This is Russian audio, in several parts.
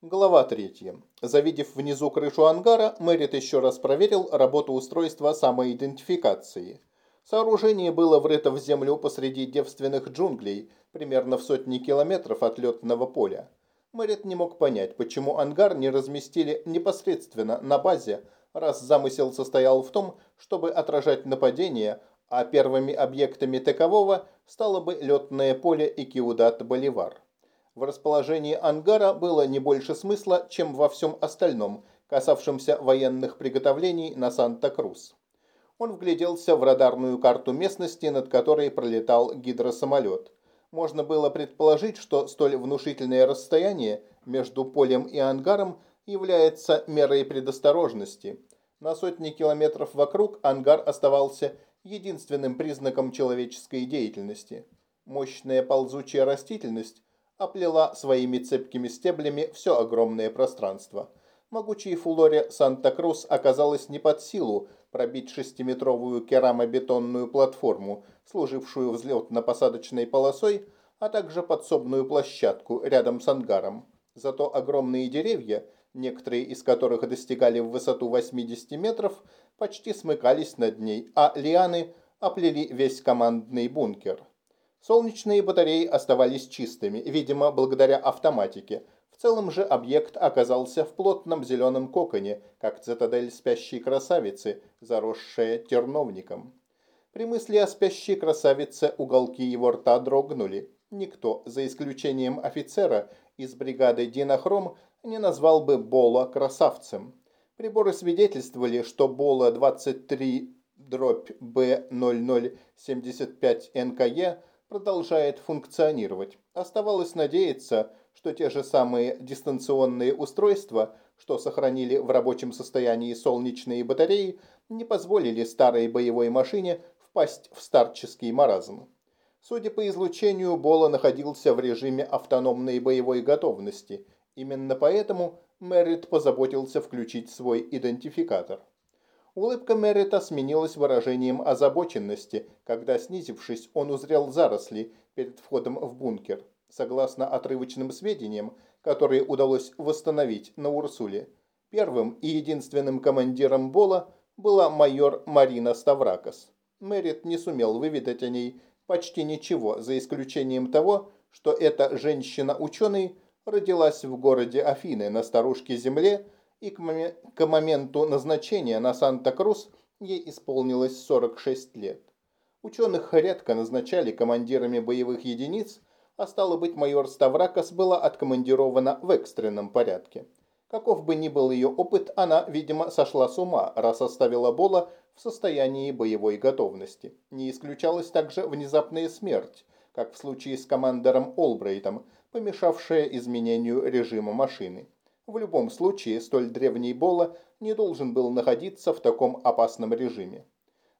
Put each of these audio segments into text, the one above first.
Глава 3. Завидев внизу крышу ангара, Мэрит еще раз проверил работу устройства самоидентификации. Сооружение было врыто в землю посреди девственных джунглей, примерно в сотни километров от летного поля. Мэрит не мог понять, почему ангар не разместили непосредственно на базе, раз замысел состоял в том, чтобы отражать нападение, а первыми объектами такового стало бы летное поле и Киудат-Боливар. В расположении ангара было не больше смысла, чем во всем остальном, касавшемся военных приготовлений на Санта-Крус. Он вгляделся в радарную карту местности, над которой пролетал гидросамолет. Можно было предположить, что столь внушительное расстояние между полем и ангаром является мерой предосторожности. На сотни километров вокруг ангар оставался единственным признаком человеческой деятельности. Мощная ползучая растительность оплела своими цепкими стеблями все огромное пространство. Могучей фулоре Санта-Крус оказалось не под силу пробить шестиметровую керамобетонную платформу, служившую взлетно-посадочной полосой, а также подсобную площадку рядом с ангаром. Зато огромные деревья, некоторые из которых достигали в высоту 80 метров, почти смыкались над ней, а лианы оплели весь командный бункер. Солнечные батареи оставались чистыми, видимо, благодаря автоматике. В целом же объект оказался в плотном зеленом коконе, как цитадель спящей красавицы, заросшая терновником. При мысли о спящей красавице уголки его рта дрогнули. Никто, за исключением офицера из бригады Динохром, не назвал бы Бола красавцем. Приборы свидетельствовали, что Бола 23 дробь Б0075 НКЕ продолжает функционировать. Оставалось надеяться, что те же самые дистанционные устройства, что сохранили в рабочем состоянии солнечные батареи, не позволили старой боевой машине впасть в старческий маразм. Судя по излучению, Бола находился в режиме автономной боевой готовности. Именно поэтому Меррит позаботился включить свой идентификатор. Улыбка Меррита сменилась выражением озабоченности, когда, снизившись, он узрел заросли перед входом в бункер. Согласно отрывочным сведениям, которые удалось восстановить на Урсуле, первым и единственным командиром Бола была майор Марина Ставракос. Меррит не сумел выведать о ней почти ничего, за исключением того, что эта женщина-ученый родилась в городе Афины на старушке Земле, и к, моменту назначения на Санта-Крус ей исполнилось 46 лет. Ученых редко назначали командирами боевых единиц, а стало быть, майор Ставракос была откомандирована в экстренном порядке. Каков бы ни был ее опыт, она, видимо, сошла с ума, раз оставила Бола в состоянии боевой готовности. Не исключалась также внезапная смерть, как в случае с командором Олбрейтом, помешавшая изменению режима машины. В любом случае, столь древний Бола не должен был находиться в таком опасном режиме.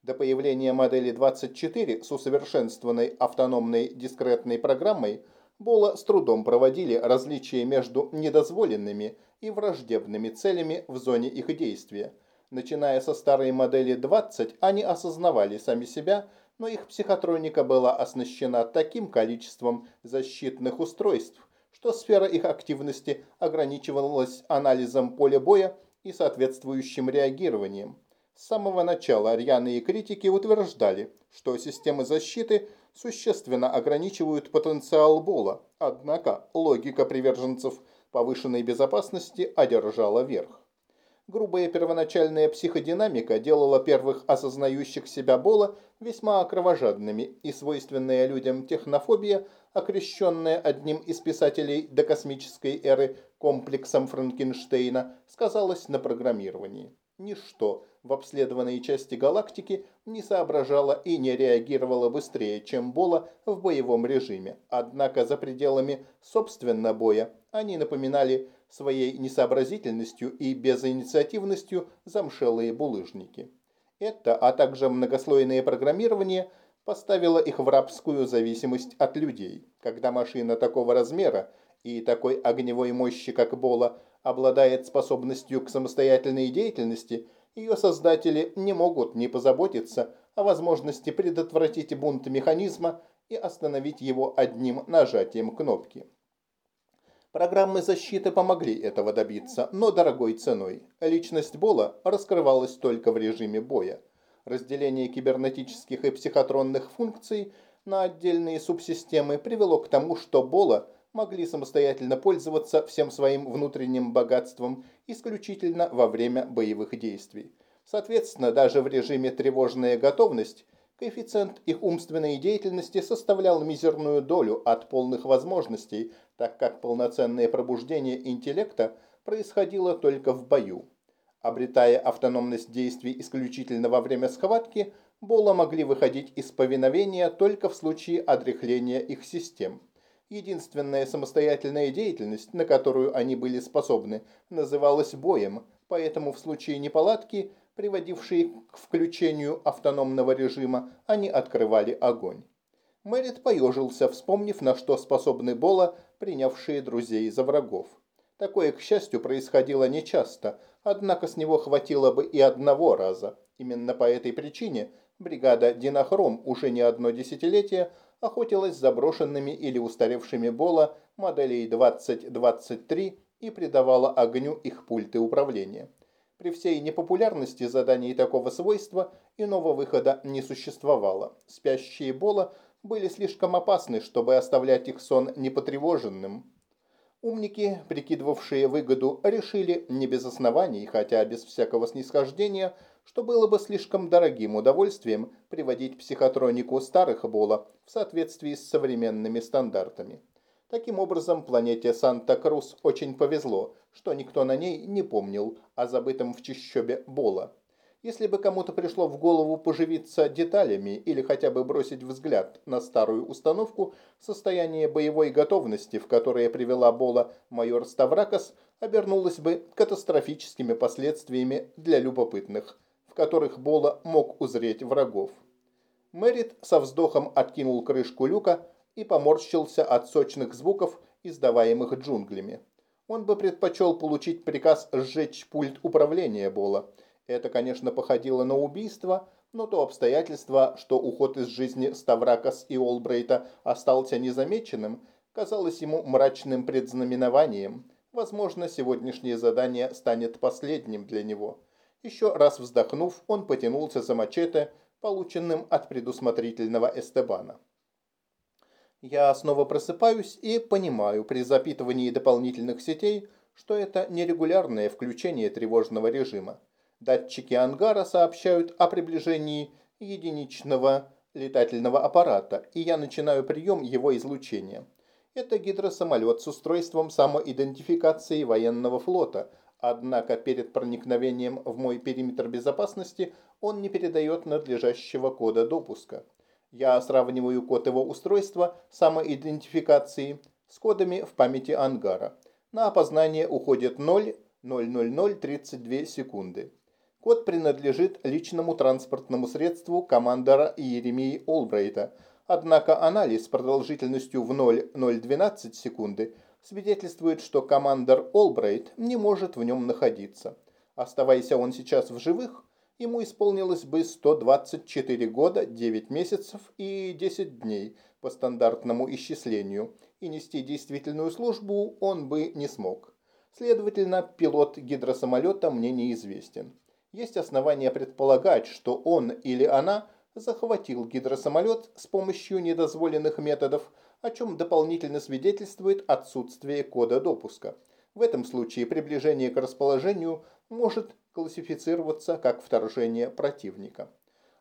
До появления модели 24 с усовершенствованной автономной дискретной программой Бола с трудом проводили различия между недозволенными и враждебными целями в зоне их действия. Начиная со старой модели 20, они осознавали сами себя, но их психотроника была оснащена таким количеством защитных устройств, что сфера их активности ограничивалась анализом поля боя и соответствующим реагированием. С самого начала рьяные критики утверждали, что системы защиты существенно ограничивают потенциал Бола, однако логика приверженцев повышенной безопасности одержала верх. Грубая первоначальная психодинамика делала первых осознающих себя Бола весьма кровожадными, и свойственная людям технофобия, окрещенная одним из писателей докосмической эры комплексом Франкенштейна, сказалась на программировании. Ничто в обследованной части галактики не соображало и не реагировало быстрее, чем Бола в боевом режиме. Однако за пределами собственно боя они напоминали своей несообразительностью и безинициативностью замшелые булыжники. Это, а также многослойное программирование поставило их в рабскую зависимость от людей. Когда машина такого размера и такой огневой мощи, как Бола, обладает способностью к самостоятельной деятельности, ее создатели не могут не позаботиться о возможности предотвратить бунт механизма и остановить его одним нажатием кнопки. Программы защиты помогли этого добиться, но дорогой ценой. Личность Бола раскрывалась только в режиме боя. Разделение кибернетических и психотронных функций на отдельные субсистемы привело к тому, что Бола могли самостоятельно пользоваться всем своим внутренним богатством исключительно во время боевых действий. Соответственно, даже в режиме «тревожная готовность» коэффициент их умственной деятельности составлял мизерную долю от полных возможностей, так как полноценное пробуждение интеллекта происходило только в бою. Обретая автономность действий исключительно во время схватки, Бола могли выходить из повиновения только в случае отрехления их систем. Единственная самостоятельная деятельность, на которую они были способны, называлась боем, поэтому в случае неполадки приводившие к включению автономного режима, они открывали огонь. Мэрит поежился, вспомнив, на что способны Бола, принявшие друзей за врагов. Такое, к счастью, происходило нечасто, однако с него хватило бы и одного раза. Именно по этой причине бригада «Динохром» уже не одно десятилетие охотилась с заброшенными или устаревшими Бола моделей 2023 и придавала огню их пульты управления. При всей непопулярности заданий такого свойства иного выхода не существовало. Спящие Бола были слишком опасны, чтобы оставлять их сон непотревоженным. Умники, прикидывавшие выгоду, решили не без оснований, хотя без всякого снисхождения, что было бы слишком дорогим удовольствием приводить психотронику старых Бола в соответствии с современными стандартами. Таким образом, планете Санта-Крус очень повезло, что никто на ней не помнил о забытом в чищобе Бола. Если бы кому-то пришло в голову поживиться деталями или хотя бы бросить взгляд на старую установку, состояние боевой готовности, в которое привела Бола майор Ставракос, обернулось бы катастрофическими последствиями для любопытных, в которых Бола мог узреть врагов. Мэрит со вздохом откинул крышку люка, и поморщился от сочных звуков, издаваемых джунглями. Он бы предпочел получить приказ сжечь пульт управления Бола. Это, конечно, походило на убийство, но то обстоятельство, что уход из жизни Ставракас и Олбрейта остался незамеченным, казалось ему мрачным предзнаменованием. Возможно, сегодняшнее задание станет последним для него. Еще раз вздохнув, он потянулся за мачете, полученным от предусмотрительного Эстебана. Я снова просыпаюсь и понимаю при запитывании дополнительных сетей, что это нерегулярное включение тревожного режима. Датчики ангара сообщают о приближении единичного летательного аппарата, и я начинаю прием его излучения. Это гидросамолет с устройством самоидентификации военного флота, однако перед проникновением в мой периметр безопасности он не передает надлежащего кода допуска. Я сравниваю код его устройства самоидентификации с кодами в памяти ангара. На опознание уходит 0,00032 секунды. Код принадлежит личному транспортному средству командора Иеремии Олбрейта, однако анализ продолжительностью в 0,012 секунды свидетельствует, что командор Олбрейт не может в нем находиться. Оставайся он сейчас в живых, ему исполнилось бы 124 года, 9 месяцев и 10 дней по стандартному исчислению, и нести действительную службу он бы не смог. Следовательно, пилот гидросамолета мне неизвестен. Есть основания предполагать, что он или она захватил гидросамолет с помощью недозволенных методов, о чем дополнительно свидетельствует отсутствие кода допуска. В этом случае приближение к расположению может классифицироваться как вторжение противника.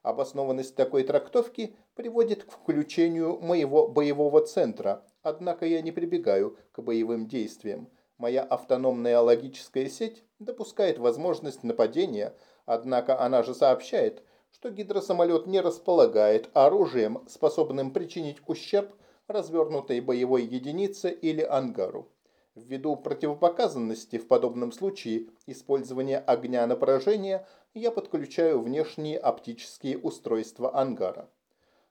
Обоснованность такой трактовки приводит к включению моего боевого центра, однако я не прибегаю к боевым действиям. Моя автономная логическая сеть допускает возможность нападения, однако она же сообщает, что гидросамолет не располагает оружием, способным причинить ущерб развернутой боевой единице или ангару. Ввиду противопоказанности в подобном случае использования огня на поражение, я подключаю внешние оптические устройства ангара.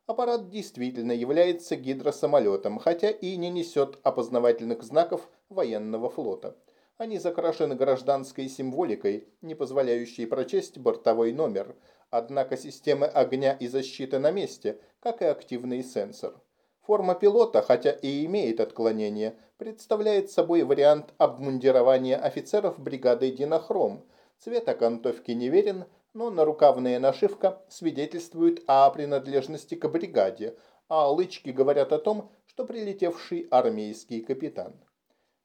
Аппарат действительно является гидросамолетом, хотя и не несет опознавательных знаков военного флота. Они закрашены гражданской символикой, не позволяющей прочесть бортовой номер, однако системы огня и защиты на месте, как и активный сенсор. Форма пилота, хотя и имеет отклонения, представляет собой вариант обмундирования офицеров бригады «Динохром». Цвет окантовки неверен, но нарукавная нашивка свидетельствует о принадлежности к бригаде, а лычки говорят о том, что прилетевший армейский капитан.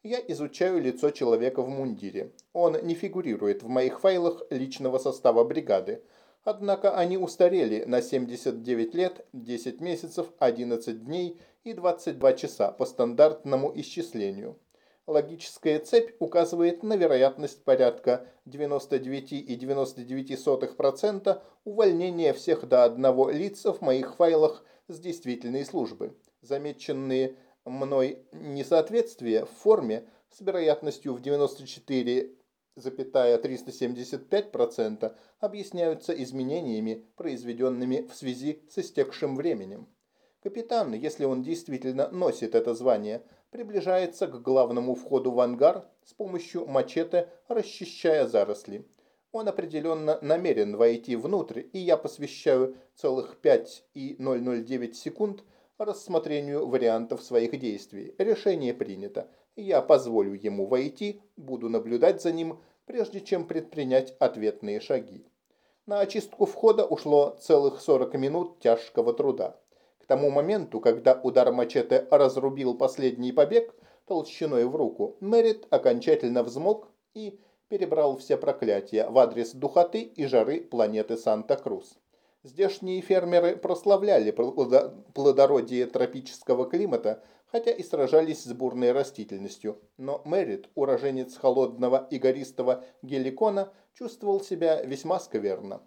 Я изучаю лицо человека в мундире. Он не фигурирует в моих файлах личного состава бригады. Однако они устарели на 79 лет, 10 месяцев, 11 дней и 22 часа по стандартному исчислению. Логическая цепь указывает на вероятность порядка 99,99% увольнения всех до одного лиц в моих файлах с действительной службы. Замеченные мной несоответствия в форме с вероятностью в 94,375% объясняются изменениями, произведенными в связи с истекшим временем. Капитан, если он действительно носит это звание, приближается к главному входу в ангар с помощью мачете, расчищая заросли. Он определенно намерен войти внутрь, и я посвящаю целых 5,009 секунд рассмотрению вариантов своих действий. Решение принято. Я позволю ему войти, буду наблюдать за ним, прежде чем предпринять ответные шаги. На очистку входа ушло целых 40 минут тяжкого труда. Тому моменту, когда удар мачете разрубил последний побег толщиной в руку, Мэрит окончательно взмок и перебрал все проклятия в адрес духоты и жары планеты Санта-Крус. Здешние фермеры прославляли плодородие тропического климата, хотя и сражались с бурной растительностью. Но Мэрит, уроженец холодного и гористого геликона, чувствовал себя весьма скверно.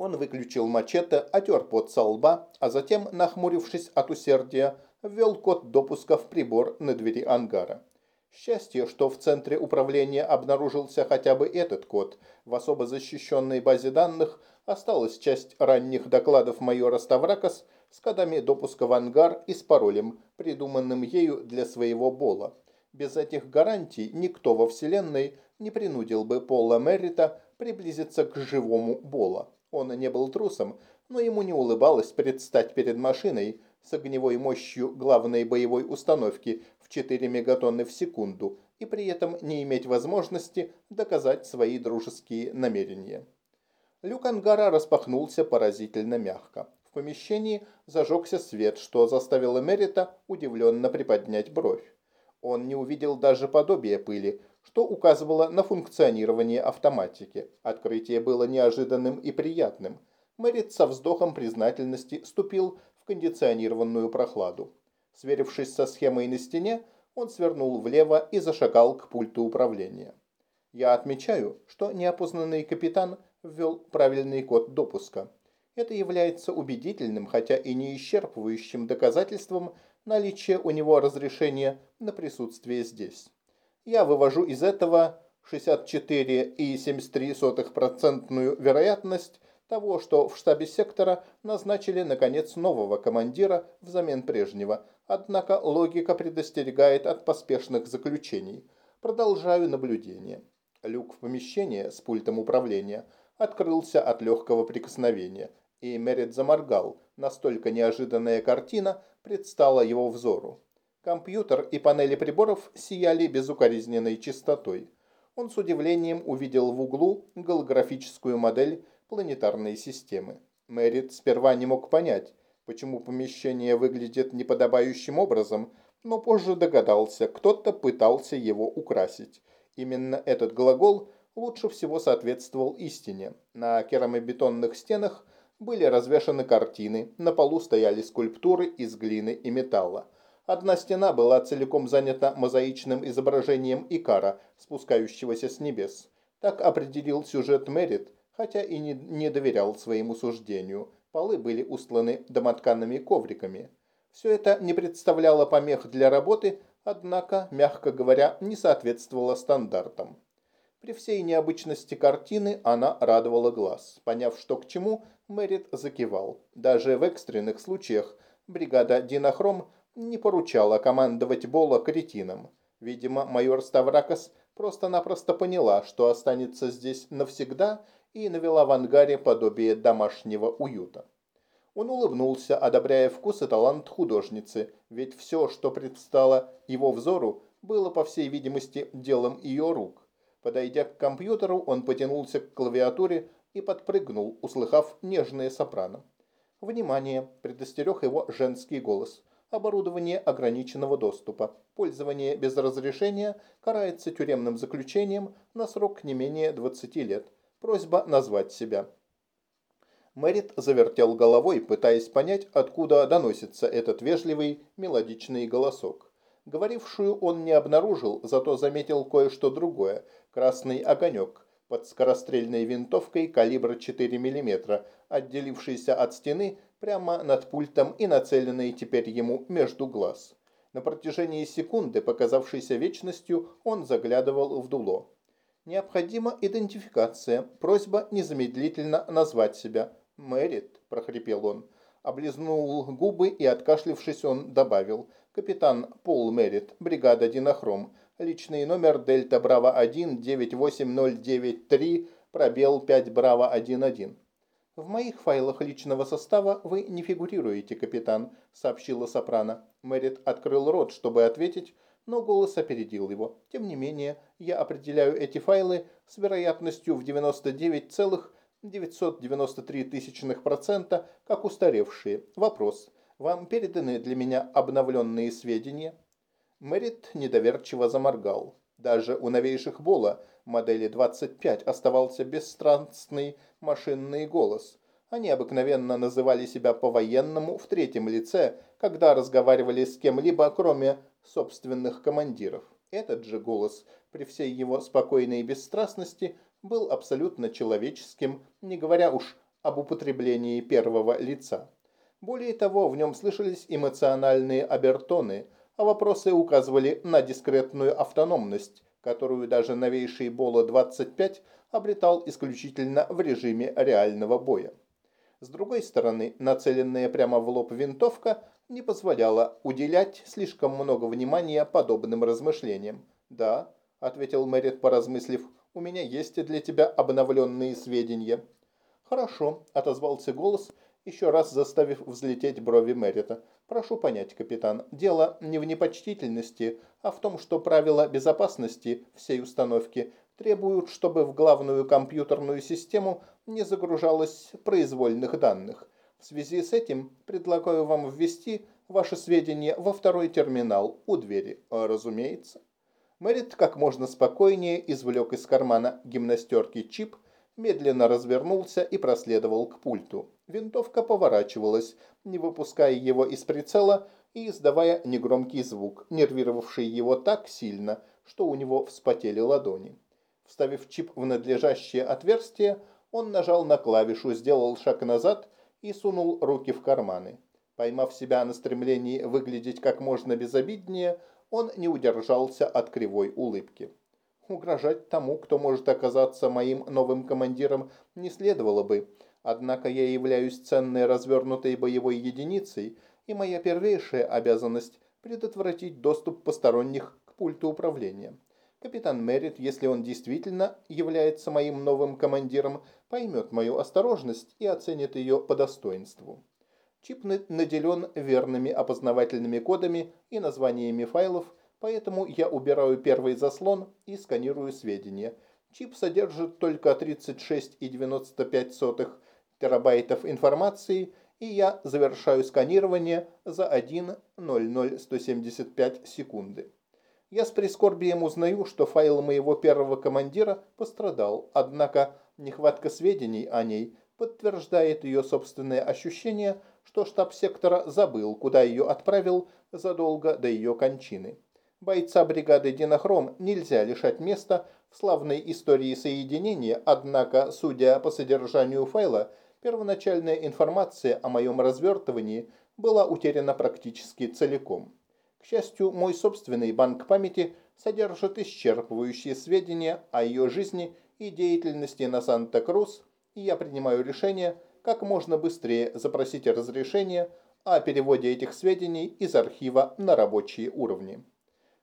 Он выключил мачете, отер пот со лба, а затем, нахмурившись от усердия, ввел код допуска в прибор на двери ангара. Счастье, что в центре управления обнаружился хотя бы этот код. В особо защищенной базе данных осталась часть ранних докладов майора Ставракос с кодами допуска в ангар и с паролем, придуманным ею для своего Бола. Без этих гарантий никто во Вселенной не принудил бы Пола Меррита приблизиться к живому Бола. Он не был трусом, но ему не улыбалось предстать перед машиной с огневой мощью главной боевой установки в 4 мегатонны в секунду и при этом не иметь возможности доказать свои дружеские намерения. Люк ангара распахнулся поразительно мягко. В помещении зажегся свет, что заставило Мерита удивленно приподнять бровь. Он не увидел даже подобия пыли, что указывало на функционирование автоматики. Открытие было неожиданным и приятным. Мэрит со вздохом признательности ступил в кондиционированную прохладу. Сверившись со схемой на стене, он свернул влево и зашагал к пульту управления. Я отмечаю, что неопознанный капитан – ввел правильный код допуска. Это является убедительным, хотя и не исчерпывающим доказательством наличия у него разрешения на присутствие здесь. Я вывожу из этого 64,73% вероятность того, что в штабе сектора назначили, наконец, нового командира взамен прежнего. Однако логика предостерегает от поспешных заключений. Продолжаю наблюдение. Люк в помещение с пультом управления – открылся от легкого прикосновения, и Мерит заморгал. Настолько неожиданная картина предстала его взору. Компьютер и панели приборов сияли безукоризненной чистотой. Он с удивлением увидел в углу голографическую модель планетарной системы. Мэрит сперва не мог понять, почему помещение выглядит неподобающим образом, но позже догадался, кто-то пытался его украсить. Именно этот глагол лучше всего соответствовал истине. На керамобетонных стенах были развешаны картины, на полу стояли скульптуры из глины и металла. Одна стена была целиком занята мозаичным изображением Икара, спускающегося с небес. Так определил сюжет Мерит, хотя и не, не доверял своему суждению. Полы были устланы домотканными ковриками. Все это не представляло помех для работы, однако, мягко говоря, не соответствовало стандартам. При всей необычности картины она радовала глаз. Поняв, что к чему, Мэрит закивал. Даже в экстренных случаях бригада Динохром не поручала командовать Бола кретином. Видимо, майор Ставракос просто-напросто поняла, что останется здесь навсегда и навела в ангаре подобие домашнего уюта. Он улыбнулся, одобряя вкус и талант художницы, ведь все, что предстало его взору, было, по всей видимости, делом ее рук. Подойдя к компьютеру, он потянулся к клавиатуре и подпрыгнул, услыхав нежное сопрано. «Внимание!» – предостерег его женский голос. «Оборудование ограниченного доступа. Пользование без разрешения карается тюремным заключением на срок не менее 20 лет. Просьба назвать себя». Мэрит завертел головой, пытаясь понять, откуда доносится этот вежливый, мелодичный голосок. Говорившую он не обнаружил, зато заметил кое-что другое – красный огонек под скорострельной винтовкой калибра 4 мм, отделившийся от стены прямо над пультом и нацеленный теперь ему между глаз. На протяжении секунды, показавшейся вечностью, он заглядывал в дуло. Необходима идентификация. Просьба незамедлительно назвать себя. «Мэрит», – прохрипел он. Облизнул губы и, откашлившись, он добавил. «Капитан Пол Мэрит, бригада Динохром. Личный номер Дельта Браво-1 98093, пробел 5 Браво-11». «В моих файлах личного состава вы не фигурируете, капитан», – сообщила Сопрано. Мэрит открыл рот, чтобы ответить, но голос опередил его. «Тем не менее, я определяю эти файлы с вероятностью в 99 целых 993 тысячных процента как устаревшие. Вопрос. Вам переданы для меня обновленные сведения? Мэрит недоверчиво заморгал. Даже у новейших Бола модели 25 оставался бесстрастный машинный голос. Они обыкновенно называли себя по-военному в третьем лице, когда разговаривали с кем-либо, кроме собственных командиров. Этот же голос, при всей его спокойной бесстрастности, был абсолютно человеческим, не говоря уж об употреблении первого лица. Более того, в нем слышались эмоциональные обертоны, а вопросы указывали на дискретную автономность, которую даже новейший Боло-25 обретал исключительно в режиме реального боя. С другой стороны, нацеленная прямо в лоб винтовка не позволяла уделять слишком много внимания подобным размышлениям. «Да», — ответил Мэрит, поразмыслив, — у меня есть для тебя обновленные сведения». «Хорошо», – отозвался голос, еще раз заставив взлететь брови Мерита. «Прошу понять, капитан, дело не в непочтительности, а в том, что правила безопасности всей установки требуют, чтобы в главную компьютерную систему не загружалось произвольных данных. В связи с этим предлагаю вам ввести ваши сведения во второй терминал у двери, разумеется». Мэрит как можно спокойнее извлек из кармана гимнастерки чип, медленно развернулся и проследовал к пульту. Винтовка поворачивалась, не выпуская его из прицела и издавая негромкий звук, нервировавший его так сильно, что у него вспотели ладони. Вставив чип в надлежащее отверстие, он нажал на клавишу, сделал шаг назад и сунул руки в карманы. Поймав себя на стремлении выглядеть как можно безобиднее, он не удержался от кривой улыбки. Угрожать тому, кто может оказаться моим новым командиром, не следовало бы. Однако я являюсь ценной развернутой боевой единицей, и моя первейшая обязанность – предотвратить доступ посторонних к пульту управления. Капитан Мерит, если он действительно является моим новым командиром, поймет мою осторожность и оценит ее по достоинству. Чип наделен верными опознавательными кодами и названиями файлов, поэтому я убираю первый заслон и сканирую сведения. Чип содержит только 36,95 терабайтов информации, и я завершаю сканирование за 1.00175 секунды. Я с прискорбием узнаю, что файл моего первого командира пострадал, однако нехватка сведений о ней подтверждает ее собственное ощущение, что штаб сектора забыл, куда ее отправил задолго до ее кончины. Бойца бригады «Динохром» нельзя лишать места в славной истории соединения, однако, судя по содержанию файла, первоначальная информация о моем развертывании была утеряна практически целиком. К счастью, мой собственный банк памяти содержит исчерпывающие сведения о ее жизни и деятельности на Санта-Крус, и я принимаю решение – как можно быстрее запросить разрешение о переводе этих сведений из архива на рабочие уровни.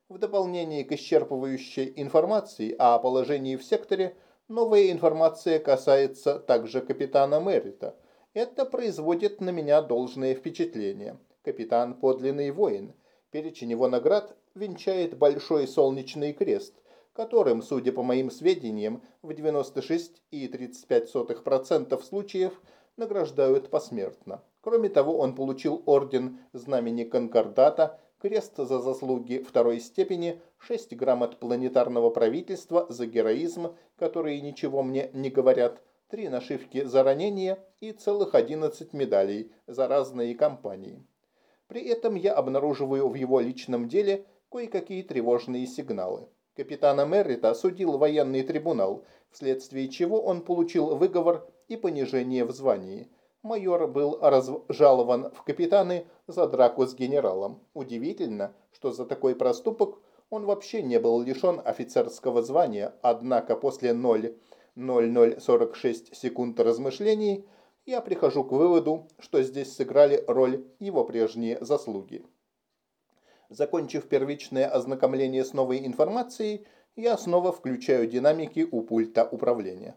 В дополнение к исчерпывающей информации о положении в секторе, новая информация касается также капитана Мерита. Это производит на меня должное впечатление. Капитан – подлинный воин. Перечень его наград венчает большой солнечный крест, которым, судя по моим сведениям, в 96,35% случаев награждают посмертно. Кроме того, он получил орден Знамени Конкордата, крест за заслуги второй степени, 6 грамот планетарного правительства за героизм, которые ничего мне не говорят, три нашивки за ранения и целых 11 медалей за разные кампании. При этом я обнаруживаю в его личном деле кое-какие тревожные сигналы. Капитана Меррита осудил военный трибунал, вследствие чего он получил выговор и понижение в звании. Майор был разжалован в капитаны за драку с генералом. Удивительно, что за такой проступок он вообще не был лишен офицерского звания, однако после 0,0046 секунд размышлений я прихожу к выводу, что здесь сыграли роль его прежние заслуги. Закончив первичное ознакомление с новой информацией, я снова включаю динамики у пульта управления.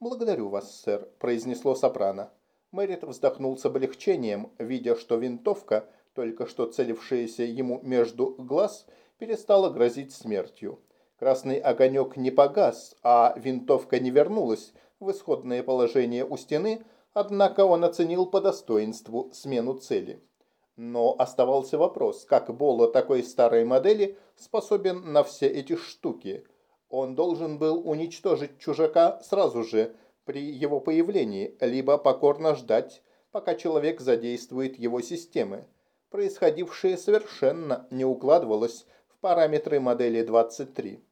«Благодарю вас, сэр», – произнесло сопрано. Мэрит вздохнул с облегчением, видя, что винтовка, только что целившаяся ему между глаз, перестала грозить смертью. Красный огонек не погас, а винтовка не вернулась в исходное положение у стены, однако он оценил по достоинству смену цели. Но оставался вопрос, как Боло такой старой модели способен на все эти штуки. Он должен был уничтожить чужака сразу же, при его появлении, либо покорно ждать, пока человек задействует его системы. Происходившее совершенно не укладывалось в параметры модели 23.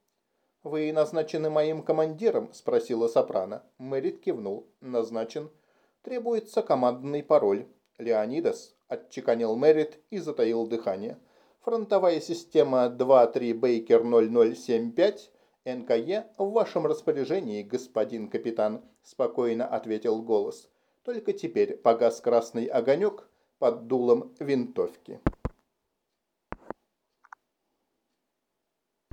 «Вы назначены моим командиром?» – спросила Сопрано. Мэрит кивнул. «Назначен. Требуется командный пароль. Леонидас отчеканил Мэрит и затаил дыхание. Фронтовая система 23 Бейкер 0075 НКЕ в вашем распоряжении, господин капитан, спокойно ответил голос. Только теперь погас красный огонек под дулом винтовки.